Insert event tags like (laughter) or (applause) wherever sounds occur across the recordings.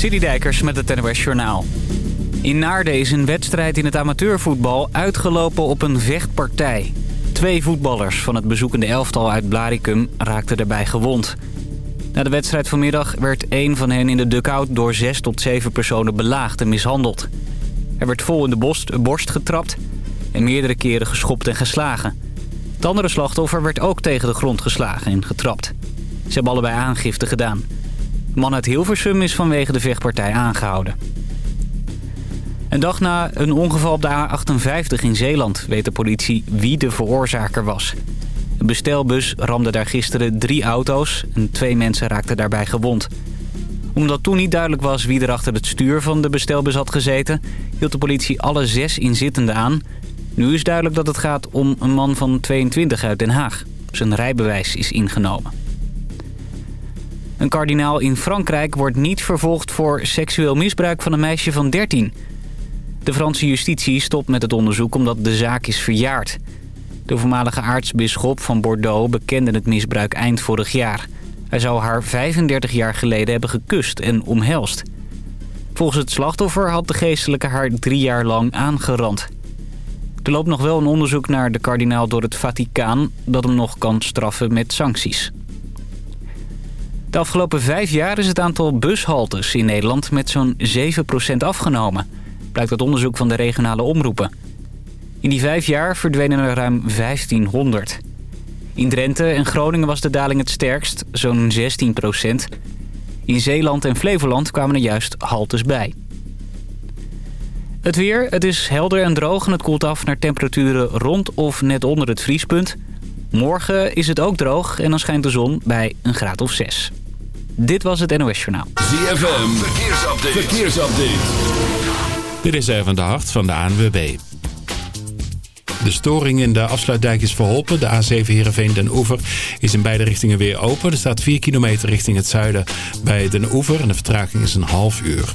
Dijkers met het NOS Journaal. In Naarden is een wedstrijd in het amateurvoetbal uitgelopen op een vechtpartij. Twee voetballers van het bezoekende elftal uit Blaricum raakten daarbij gewond. Na de wedstrijd vanmiddag werd één van hen in de dugout door zes tot zeven personen belaagd en mishandeld. Er werd vol in de borst, borst getrapt en meerdere keren geschopt en geslagen. Het andere slachtoffer werd ook tegen de grond geslagen en getrapt. Ze hebben allebei aangifte gedaan. Man uit Hilversum is vanwege de vechtpartij aangehouden. Een dag na een ongeval op de A58 in Zeeland weet de politie wie de veroorzaker was. Een bestelbus ramde daar gisteren drie auto's en twee mensen raakten daarbij gewond. Omdat toen niet duidelijk was wie er achter het stuur van de bestelbus had gezeten... hield de politie alle zes inzittenden aan. Nu is duidelijk dat het gaat om een man van 22 uit Den Haag. Zijn rijbewijs is ingenomen. Een kardinaal in Frankrijk wordt niet vervolgd voor seksueel misbruik van een meisje van 13. De Franse justitie stopt met het onderzoek omdat de zaak is verjaard. De voormalige aartsbisschop van Bordeaux bekende het misbruik eind vorig jaar. Hij zou haar 35 jaar geleden hebben gekust en omhelst. Volgens het slachtoffer had de geestelijke haar drie jaar lang aangerand. Er loopt nog wel een onderzoek naar de kardinaal door het Vaticaan... dat hem nog kan straffen met sancties. De afgelopen vijf jaar is het aantal bushaltes in Nederland met zo'n 7% afgenomen. Blijkt uit onderzoek van de regionale omroepen. In die vijf jaar verdwenen er ruim 1500. In Drenthe en Groningen was de daling het sterkst, zo'n 16% In Zeeland en Flevoland kwamen er juist haltes bij. Het weer, het is helder en droog en het koelt af naar temperaturen rond of net onder het vriespunt. Morgen is het ook droog en dan schijnt de zon bij een graad of 6. Dit was het NOS Journaal. ZFM, verkeersupdate. verkeersupdate. Dit is even de hart van de ANWB. De storing in de afsluitdijk is verholpen. De A7 Heerenveen Den Oever is in beide richtingen weer open. Er staat 4 kilometer richting het zuiden bij Den Oever en de vertraging is een half uur.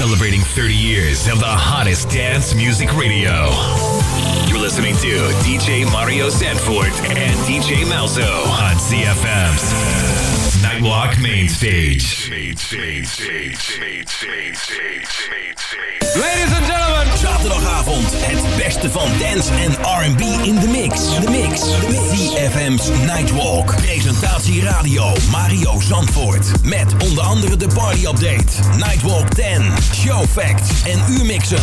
Celebrating 30 years of the hottest dance music radio. You're listening to DJ Mario Sanford and DJ Malzo on CFM's Nightwalk Main Stage. Ladies and gentlemen. Zaterdagavond het beste van dance en R&B in de mix. De mix. CFM's Nightwalk. Presentatie radio Mario Zandvoort. Met onder andere de party update. Nightwalk 10. Show facts en U-mixen.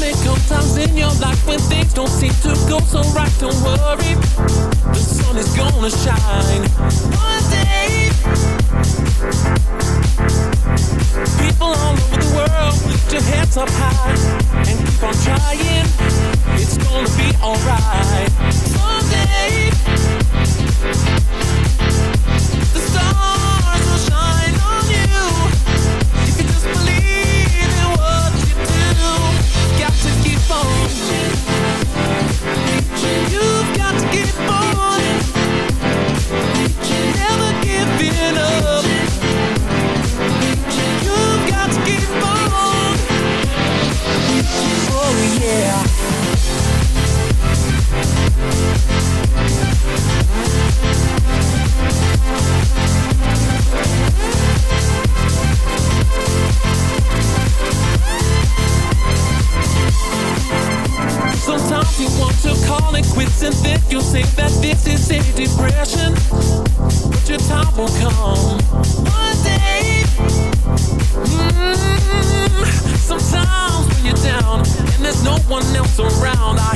may times in your life when things don't seem to go so right. Don't worry, the sun is gonna shine one day. People all over the world, lift your heads up high and keep on trying. It's gonna be alright someday. you want to call it quits and then you say that this is a depression. But your time will come. One day. Mm, sometimes when you're down and there's no one else around, I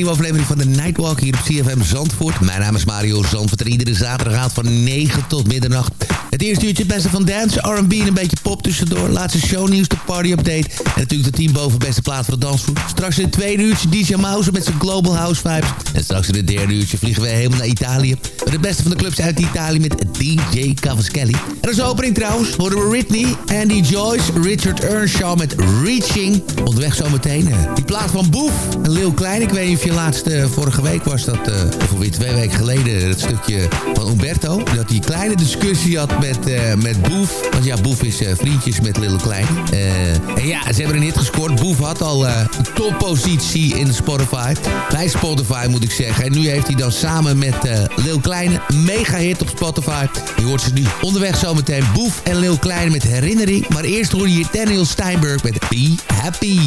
nieuwe aflevering van de Nightwalk hier op CFM Zandvoort. Mijn naam is Mario Zandvoort iedere zaterdag van 9 tot middernacht. Het eerste uurtje het beste van dance, R&B en een beetje pop tussendoor. Laatste shownieuws, de party update en natuurlijk de team boven beste plaats voor de dansvoet. Straks in het tweede uurtje DJ Mouse met zijn Global House Vibes. En straks in het derde uurtje vliegen we helemaal naar Italië. Met het beste van de clubs uit Italië met DJ Cavaschelli. En als opening trouwens horen we Whitney, Andy Joyce, Richard Earnshaw met Reaching. Onderweg zometeen uh, die plaat van Boef en Lil Klein. Ik weet niet of je laatste uh, vorige week was dat, uh, of alweer twee weken geleden, het stukje van Umberto. Dat die kleine discussie had met, met Boef. Want ja, Boef is vriendjes met Lil Klein. en ja, ze hebben een hit gescoord. Boef had al een toppositie in Spotify. Bij Spotify moet ik zeggen. En nu heeft hij dan samen met Lil Klein mega hit op Spotify. Je hoort ze nu onderweg zometeen Boef en Lil Klein met herinnering. Maar eerst hoor je Daniel Steinberg met Be Happy.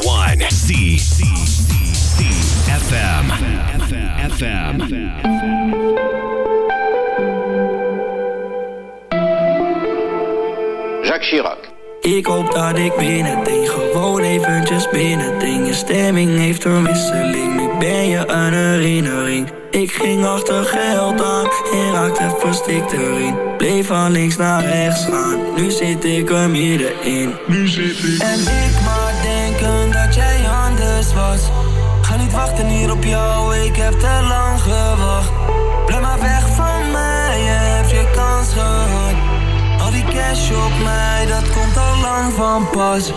1 C C C C FM Jacques Chirac. Ik hoop dat ik binnen ding, gewoon eventjes binnen ding. Je stemming heeft een wisseling, nu ben je een herinnering. Ik ging achter geld aan en raakte verstikt erin. Bleef van links naar rechts gaan, nu zit ik er middenin. Nu zit ik. En ik maak dat jij anders was. Ga niet wachten hier op jou, ik heb te lang gewacht. Blijf maar weg van mij, je hebt je kans gehad. Al die cash op mij, dat komt al lang van pas.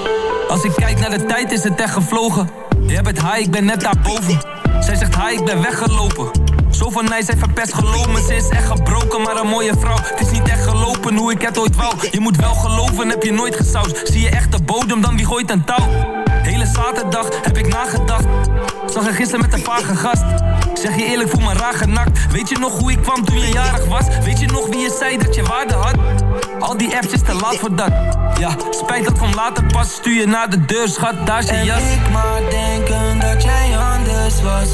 Als ik kijk naar de tijd is het echt gevlogen. Jij bent high, ik ben net daarboven. Zij zegt hi, ik ben weggelopen. Zo van mij, zij verpest geloven. Ze is echt gebroken, maar een mooie vrouw. Het is niet echt gelopen hoe ik het ooit wou. Je moet wel geloven, heb je nooit gesausd. Zie je echt de bodem, dan wie gooit een touw? Hele zaterdag heb ik nagedacht. Zag je gisteren met een vage gast. Zeg je eerlijk, voel me raar genakt. Weet je nog hoe ik kwam toen je jarig was? Weet je nog wie je zei dat je waarde had? Al die apps is te laat voor dat. Ja, spijt dat van later pas. Stuur je naar de deur, schat, daar is je En jas. ik maar denken dat jij anders was.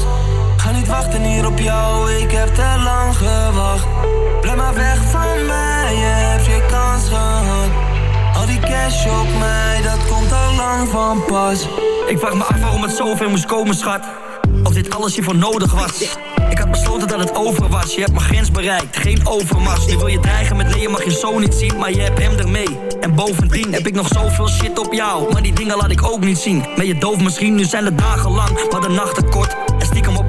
Ga niet wachten hier op jou, ik heb te lang gewacht. Blijf maar weg van mij, je hebt je kans gehad. Al die cash op mij, dat komt al lang van pas. Ik vraag me af waarom het zoveel moest komen, schat. Of dit alles hiervoor nodig was. Ik had besloten dat het over was. Je hebt mijn grens bereikt, geen overmars. Nu wil je dreigen met nee, mag je zo niet zien. Maar je hebt hem ermee. En bovendien heb ik nog zoveel shit op jou. Maar die dingen laat ik ook niet zien. Ben je doof misschien, nu zijn de dagen lang, maar de nachten kort.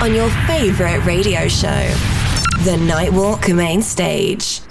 On your favorite radio show, The Nightwalk Main Stage.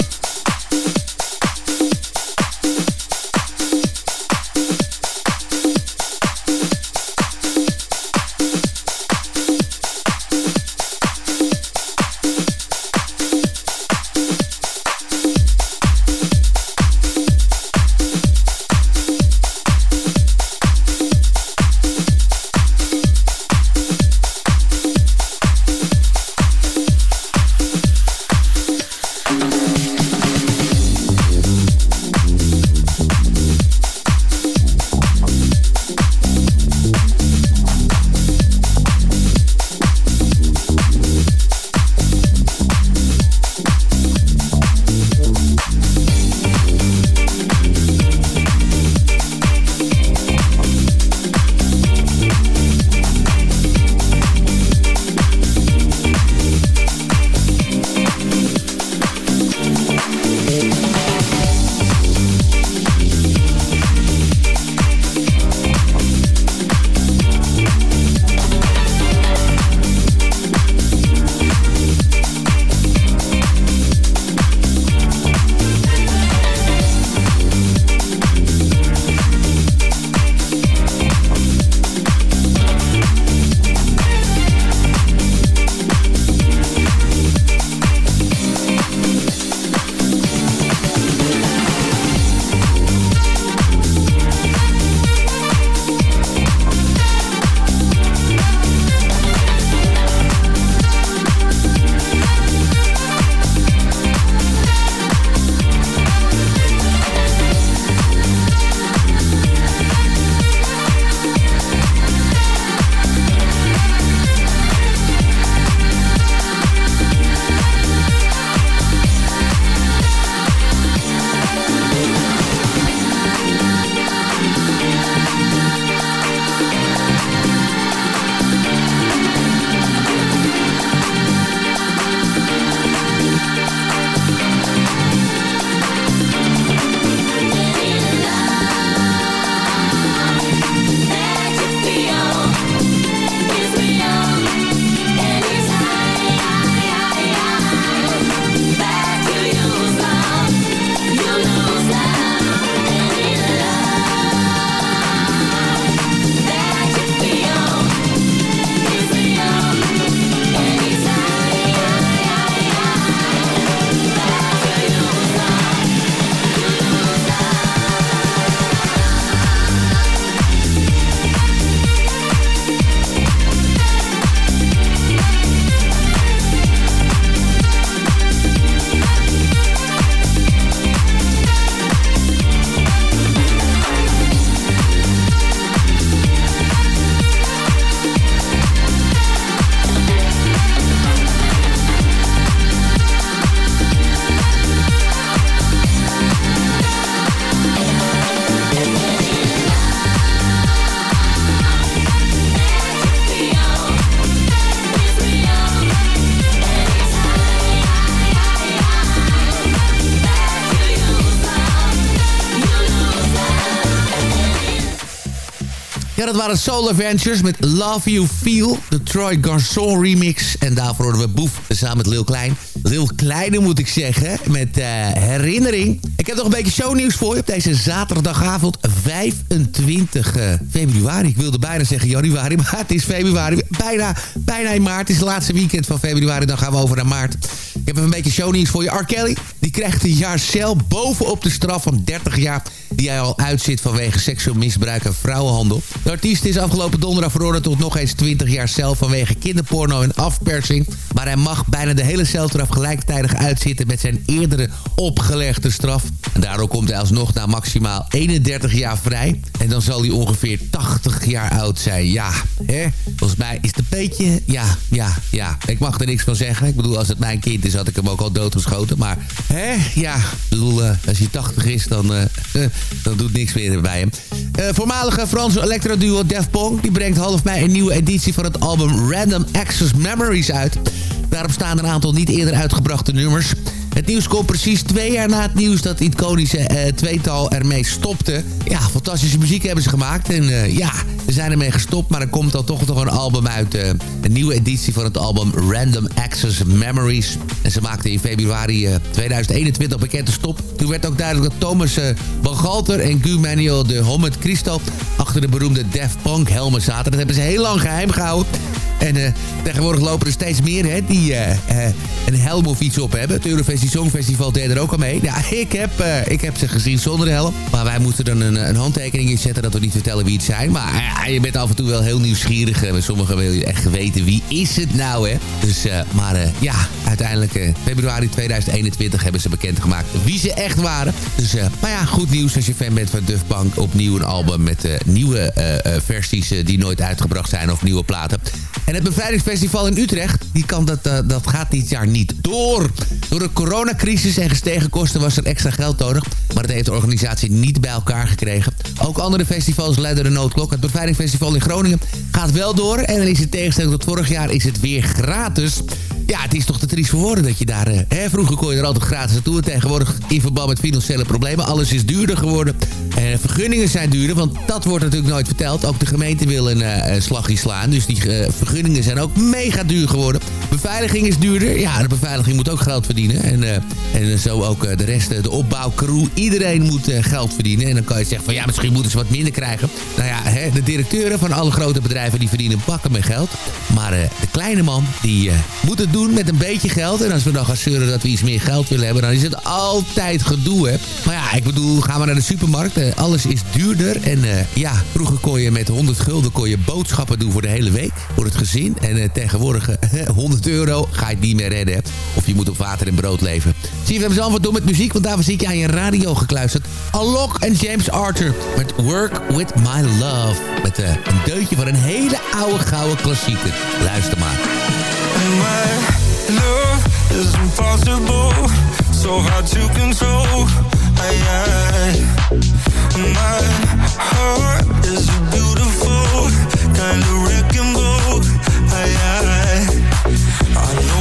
Waren Soul Adventures met Love You Feel. De Troy Garçon remix. En daarvoor horen we Boef samen met Lil Klein. Lil Kleine moet ik zeggen, met uh, herinnering. Ik heb nog een beetje shownieuws voor je op deze zaterdagavond 25 uh, februari. Ik wilde bijna zeggen januari, (laughs) maar het is februari. Bijna, bijna in maart. Het is het laatste weekend van februari, dan gaan we over naar maart. Ik heb een beetje shownieuws voor je. R. Kelly, die krijgt een jaar cel bovenop de straf van 30 jaar... die hij al uitzit vanwege seksueel misbruik en vrouwenhandel. De artiest is afgelopen donderdag veroordeeld tot nog eens 20 jaar cel... vanwege kinderporno en afpersing. Maar hij mag bijna de hele celstraf gelijktijdig uitzitten... met zijn eerdere opgelegde straf. En daardoor komt hij alsnog na maximaal 31 jaar vrij. En dan zal hij ongeveer 80 jaar oud zijn. Ja, hè? Volgens mij is het een beetje... Ja, ja, ja. Ik mag er niks van zeggen. Ik bedoel, als het mijn kind is, had ik hem ook al doodgeschoten. Maar, hè? Ja, ik bedoel, uh, als hij 80 is, dan, uh, dan doet niks meer bij hem. Uh, voormalige Franse electro-duo Def Pong... die brengt half mei een nieuwe editie van het album Random Access Memories uit. Daarop staan een aantal niet eerder uitgebrachte nummers... Het nieuws komt precies twee jaar na het nieuws dat het iconische uh, tweetal ermee stopte. Ja, fantastische muziek hebben ze gemaakt. En uh, ja, ze zijn ermee gestopt. Maar er komt dan toch nog een album uit. Uh, een nieuwe editie van het album Random Access Memories. En ze maakten in februari 2021 bekend te stop. Toen werd ook duidelijk dat Thomas Van Galter en Gu Manuel de Homet Christo... achter de beroemde Def Punk helmen zaten. Dat hebben ze heel lang geheim gehouden. En uh, tegenwoordig lopen er steeds meer hè, die uh, uh, een helm of iets op hebben. Het Eurovisie Songfestival deed er ook al mee. Ja, ik heb, ik heb ze gezien zonder helm. Maar wij moeten dan een, een handtekening inzetten dat we niet vertellen wie het zijn. Maar je bent af en toe wel heel nieuwsgierig. Bij sommigen wil je echt weten wie is het nou, hè. Dus, maar ja, uiteindelijk februari 2021 hebben ze bekendgemaakt wie ze echt waren. Dus, maar ja, goed nieuws als je fan bent van Duff Punk. Opnieuw een album met nieuwe versies die nooit uitgebracht zijn of nieuwe platen. En het bevrijdingsfestival in Utrecht, die kan dat, uh, dat gaat dit jaar niet door. Door de coronacrisis en gestegen kosten was er extra geld nodig. Maar dat heeft de organisatie niet bij elkaar gekregen. Ook andere festivals leiden de noodklok. Het bevrijdingsfestival in Groningen gaat wel door. En dan is het tegenstelling tot vorig jaar is het weer gratis. Ja, het is toch te triest voor woorden dat je daar... Hè, vroeger kon je er altijd gratis naartoe. En tegenwoordig in verband met financiële problemen. Alles is duurder geworden. En vergunningen zijn duurder, want dat wordt natuurlijk nooit verteld. Ook de gemeente wil een uh, slagje slaan. Dus die vergunningen zijn ook mega duur geworden. Beveiliging is duurder. Ja, de beveiliging moet ook geld verdienen. En, uh, en zo ook de rest, de opbouwcrew. Iedereen moet geld verdienen. En dan kan je zeggen van ja, misschien moeten ze wat minder krijgen. Nou ja, hè, de directeuren van alle grote bedrijven die verdienen bakken met geld. Maar de kleine man, die moet het doen met een beetje geld. En als we dan gaan zeuren dat we iets meer geld willen hebben... dan is het altijd gedoe, hè. Maar ja, ik bedoel, gaan we naar de supermarkt. Alles is duurder. En ja, vroeger kon je met 100 gulden kon je boodschappen doen voor de hele week. Voor het En uh, tegenwoordig (laughs) 100 euro ga je het niet meer redden. Of je moet op water en brood leven. Zie je, hebben wat doen met muziek. Want daarvoor ik je aan je radio gekluisterd. Alok en James Arthur met Work With My Love. Met een deutje van een hele oude gouden klassieker. Luister maar. love is impossible, so hard to control. My heart is beautiful kind of wrecking. I, I, I know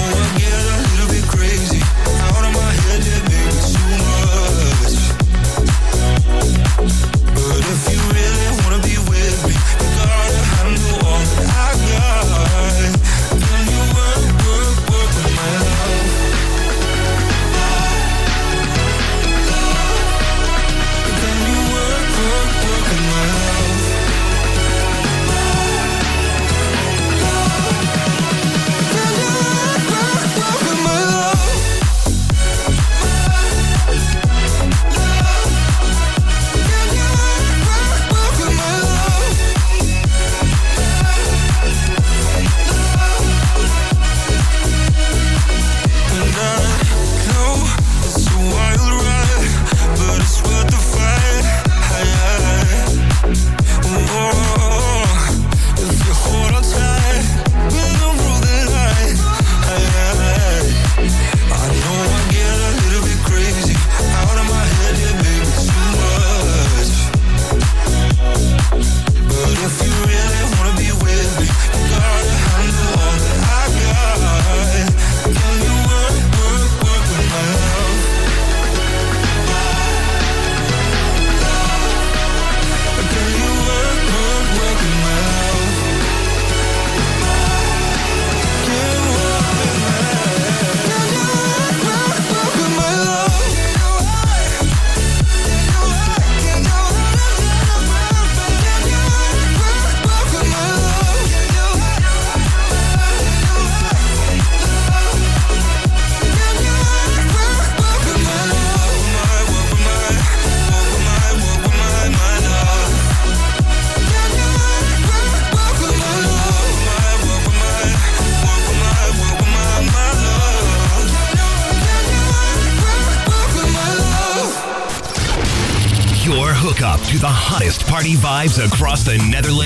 vibes across the Netherlands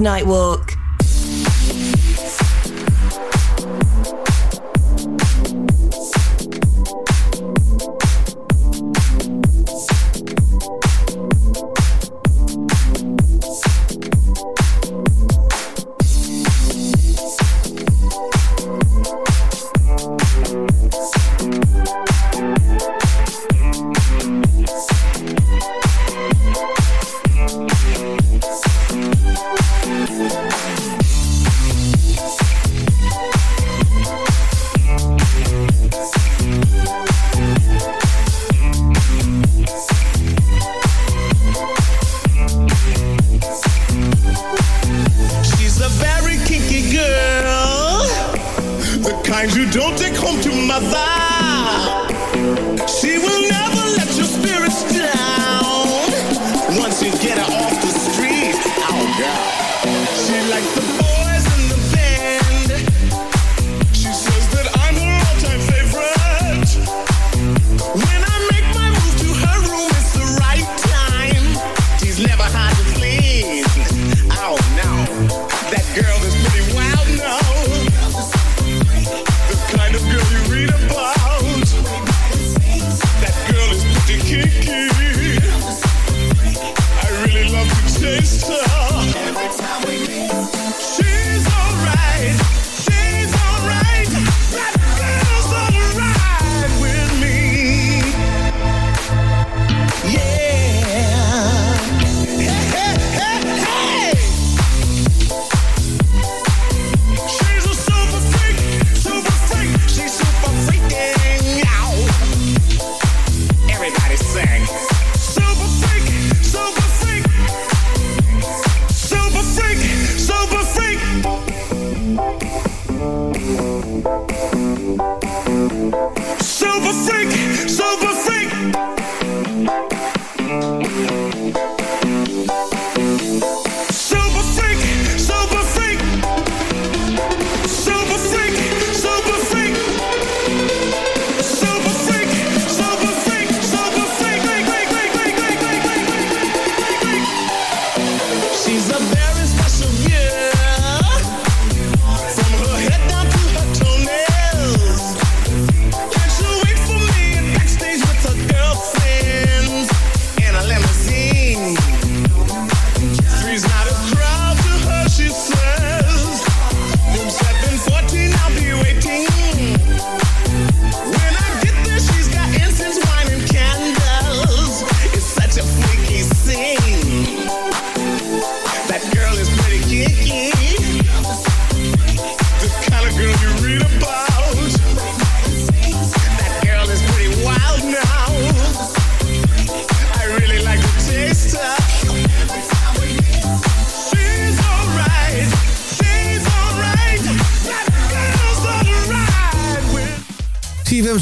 Nightwalk.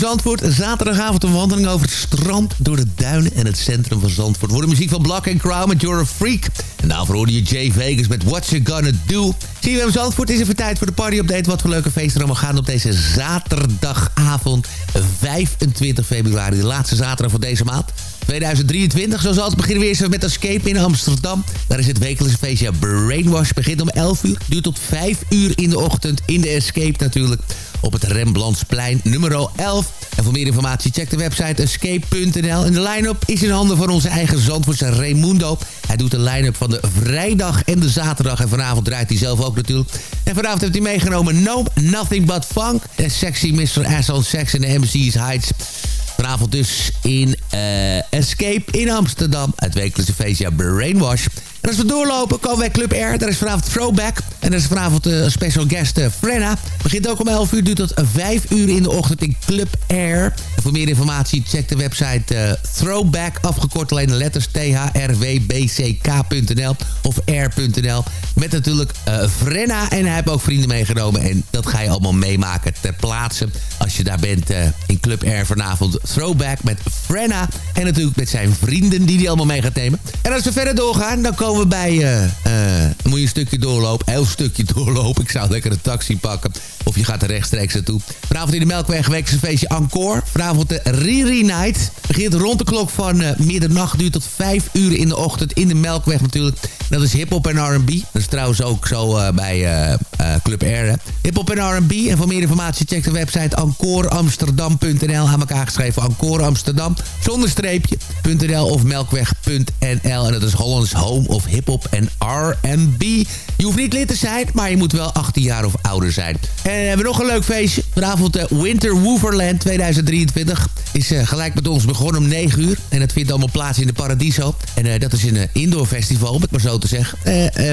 Zandvoort. Zaterdagavond een wandeling over het strand... door de duinen en het centrum van Zandvoort. Voor de muziek van Black and Crown met You're a Freak. En daarvoor hoorde je Jay Vegas met What You Gonna Do. CWM Zandvoort is even tijd voor de party-update. Wat voor leuke feesten er allemaal gaan op deze zaterdagavond... 25 februari, de laatste zaterdag van deze maand. 2023. Zoals altijd beginnen we eerst met Escape in Amsterdam. Daar is het wekelijkse feestje Brainwash. Begint om 11 uur, duurt tot 5 uur in de ochtend. In de Escape natuurlijk op het Rembrandtsplein nummer 11. En voor meer informatie check de website escape.nl. En de line-up is in handen van onze eigen Zandvoortse Raimundo. Hij doet de line-up van de vrijdag en de zaterdag. En vanavond draait hij zelf ook natuurlijk. En vanavond heeft hij meegenomen Nope, Nothing But Funk. En Sexy Mr. Ass on Sex en de MC's Heights. Vanavond dus in uh, Escape in Amsterdam. Het wekelijkse feestje Brainwash. En als we doorlopen komen wij Club Air. Daar is vanavond Throwback. En er is vanavond een special guest uh, Frenna. Begint ook om 11 uur, duurt tot 5 uur in de ochtend in Club Air. En voor meer informatie check de website Throwback. Afgekort alleen de letters thrwbck.nl of air.nl. Met natuurlijk Frenna. En hij heeft ook vrienden meegenomen. En dat ga je allemaal meemaken ter plaatse. Als je daar bent in Club Air vanavond. Throwback met Frenna. En natuurlijk met zijn vrienden die hij allemaal mee gaat nemen. En als we verder doorgaan, dan komen we bij... Uh, dan moet je een stukje doorlopen. Heel stukje (laughs) doorlopen. Ik zou lekker een taxi pakken. Of je gaat er rechtstreeks naartoe. Vanavond in de Melkweg feestje Encore. Vanavond de Riri Night. Begint rond de klok van uh, middernacht. Duurt tot 5 uur in de ochtend. In de Melkweg natuurlijk. Dat is hip-hop en RB. Dat is trouwens ook zo bij Club Air. Hip-hop en RB. En voor meer informatie check de website encoreamsterdam.nl. Aan elkaar geschreven Encore Amsterdam. Zonder streepje.nl of melkweg.nl. En dat is Hollands Home of Hip-hop en RB. Je hoeft niet lid te zijn, maar je moet wel 18 jaar of ouder zijn. En we hebben nog een leuk feestje. Vanavond Winter Wooverland 2023 is gelijk met ons begonnen om 9 uur. En dat vindt allemaal plaats in de Paradiso. En dat is een indoor festival, maar zo te zeggen.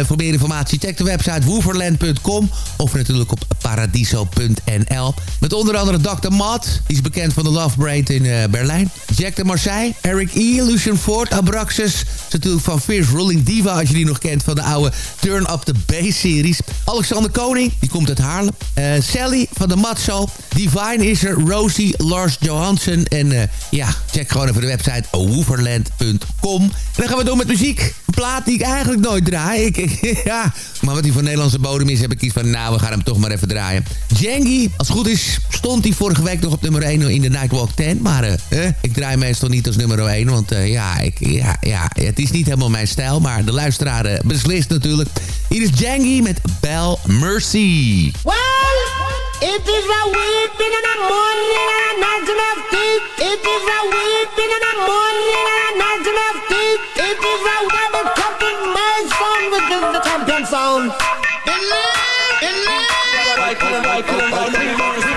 voor meer informatie check de website wooverland.com of natuurlijk op paradiso.nl. Met onder andere Dr. Matt, die is bekend van de Love Braid in Berlijn. Jack de Marseille, Eric E., Lucian Ford, Abraxas. Natuurlijk van Fierce Rolling Diva, als je die nog kent van de oude Turn Up The Bass-series. Alexander Koning, die komt uit Haarlem. Sally van de Matzo. Divine is er. Rosie, Lars Johansson. En ja, check gewoon even de website wooverland.com. En dan gaan we door met muziek. Een plaat die ik eigenlijk nooit draai. Ik, ik- (laughs) ja. Maar wat hij van Nederlandse bodem is, heb ik iets van... nou, we gaan hem toch maar even draaien. Djangy, als het goed is, stond hij vorige week nog op nummer 1 in de Nightwalk 10. Maar eh, eh, ik draai meestal niet als nummer 1. Want eh, ja, ik, ja, ja, het is niet helemaal mijn stijl. Maar de luisteraar eh, beslist natuurlijk. Hier is Djangy met Bell Mercy. Well, it is a weeping in the morning and of deep. It is a weeping in the morning and deep. It is a double the, the champion sound. That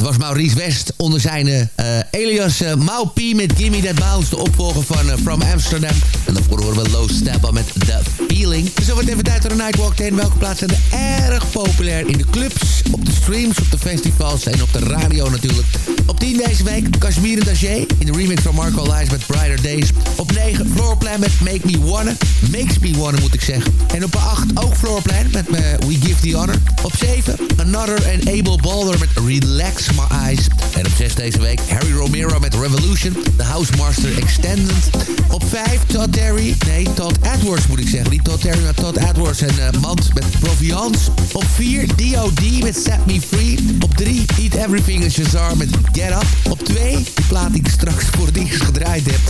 dat was Maurice West onder zijn eh alias uh, Mau met Gimme That Bounce. De opvolger van eh, From Amsterdam. En daarvoor horen we Low Step met The Feeling. Zo wordt even tijd voor de Nightwalk 10. Welke plaatsen zijn er erg populair in de clubs, op de streams, op de festivals en op de radio natuurlijk. Op 10 deze week Kashmir en Daché in de remix van Marco Lies met Brighter Days. Op 9 Floorplan met Make Me Wanna. Makes Me Wanna moet ik zeggen. En op 8 ook Floorplan met uh, We Give The Honor. Op 7 Another en Abel Balder met Relax My Eyes. En op 6 deze week Harry Romero met Revolution. The House Master Extended. Op 5 Todd Terry. Nee, Todd Edwards moet ik zeggen. Niet Todd Terry, maar Todd Edwards en uh, Mand met Proviance. Op 4 D.O.D. met Set Me Free. Op 3 Eat Everything in Shazar met Get Up. Op 2 die plaat die ik straks voor het gedraaid heb.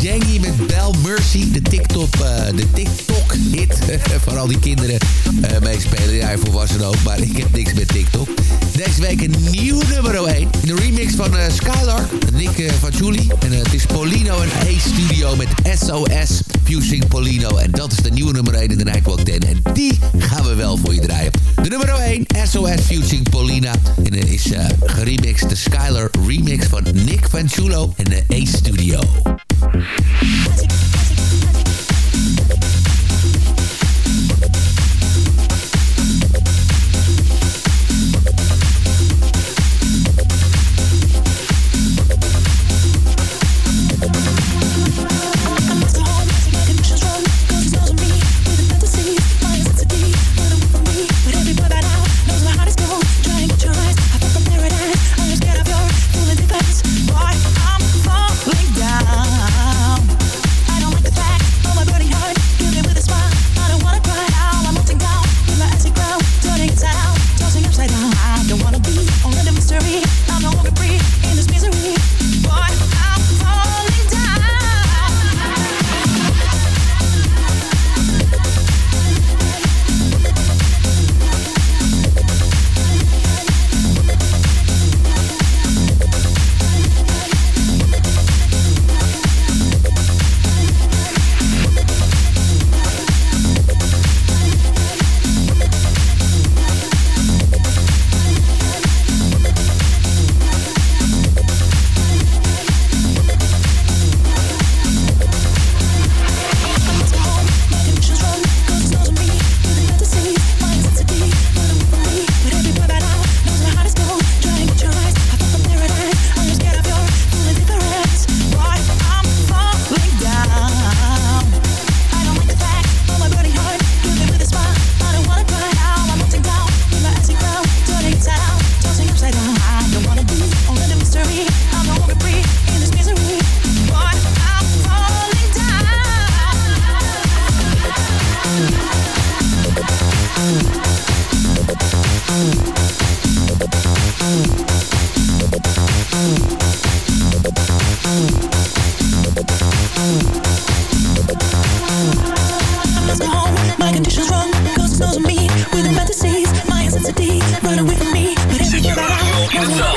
Jengy met Bell Mercy. De TikTok, uh, de TikTok hit. (laughs) van al die kinderen uh, meespelen. Ja, volwassenen ook. Maar ik heb niks met TikTok. Deze week een nieuw nummer 1. In de remix van uh, Skylark. Nick van Julie. En het is Polino en A-Studio met SOS Fusing Polino. En dat is de nieuwe nummer 1 in de Nightwalk 10. En die gaan we wel voor je draaien. De nummer 1, SOS Fusing Polina. En is geremixed de Remix van Nick van Chulo en de A-Studio.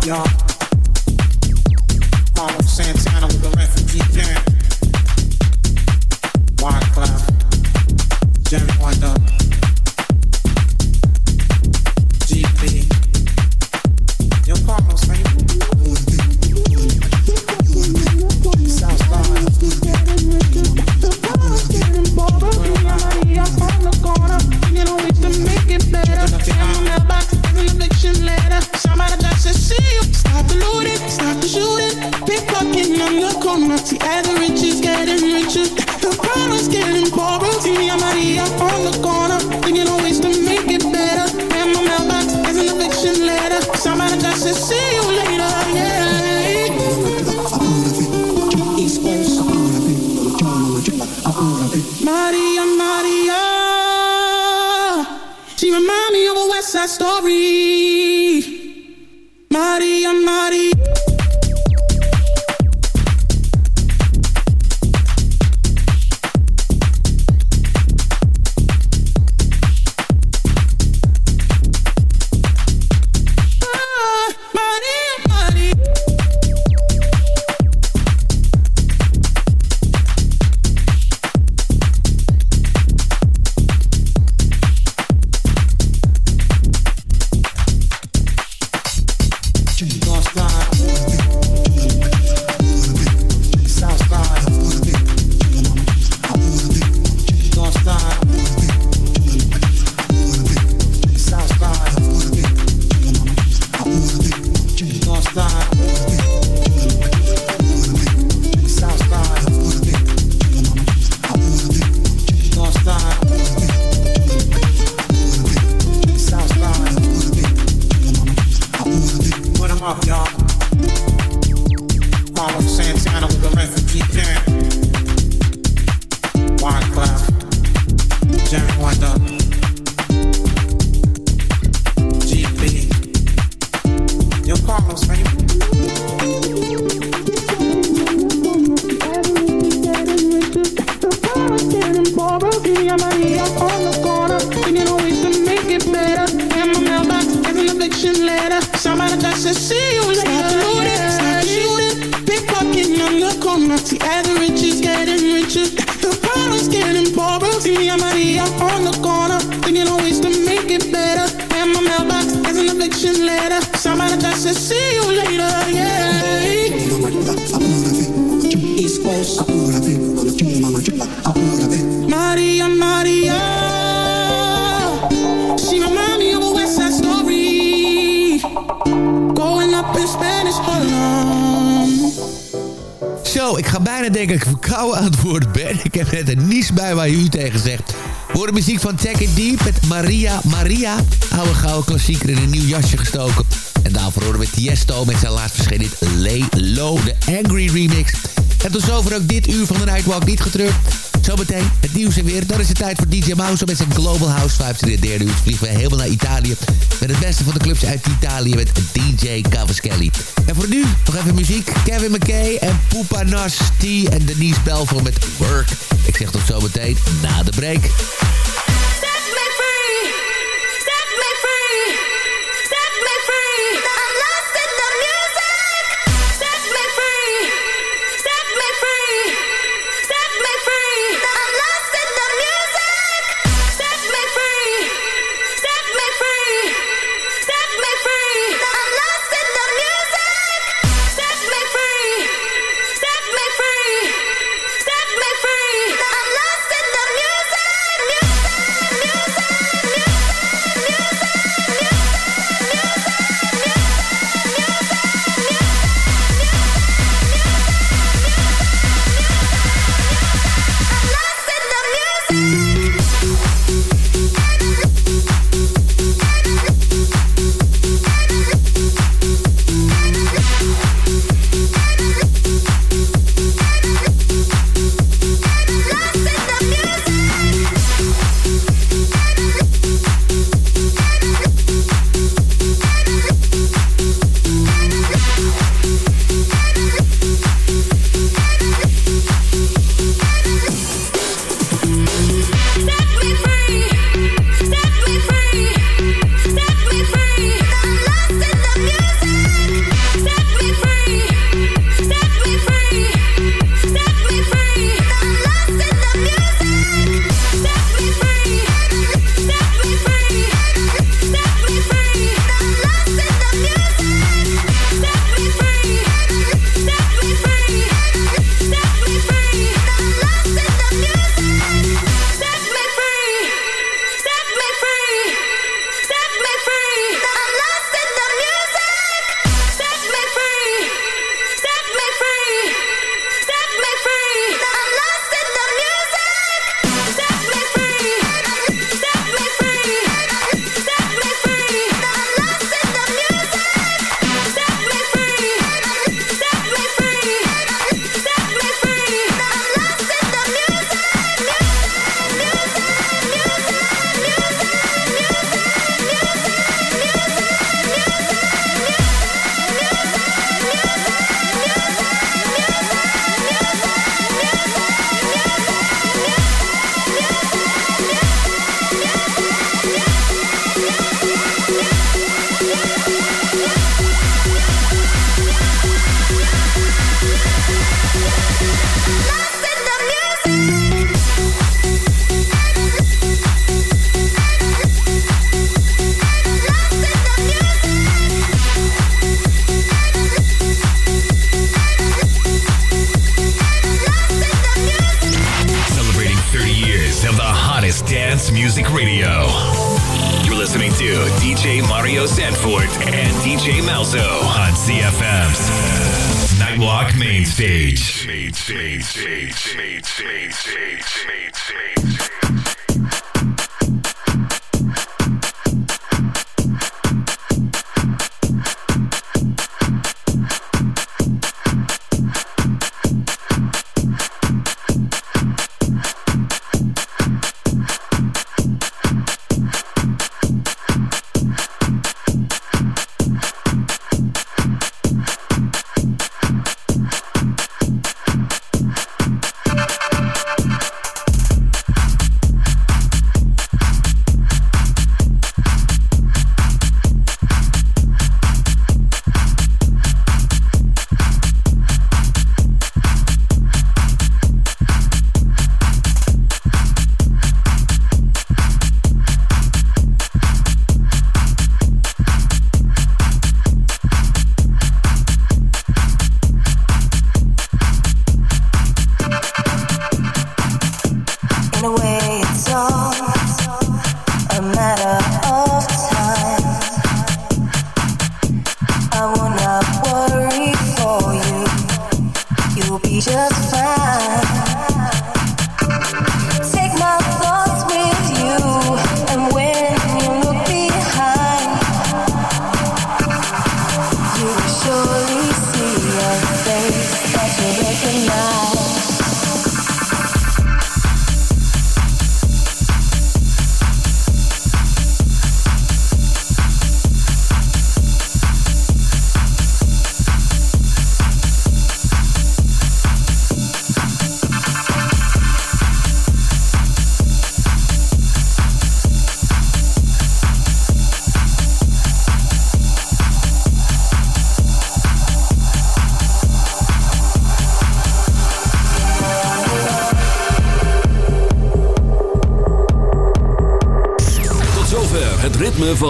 Klassieker En daarvoor horen we Tiesto met zijn laatst verschenen Lay Low, de Angry Remix. En tot zover ook dit uur van de Nightwalk niet getreurd. Zometeen het nieuws en weer. Dan is het tijd voor DJ Mouse met zijn Global House Vibes. In de derde uur vliegen we helemaal naar Italië. Met het beste van de clubs uit Italië met DJ Cavaschelli. En voor nu nog even muziek. Kevin McKay en Poupa Nas T en Denise Belfort met Work. Ik zeg tot zometeen na de break.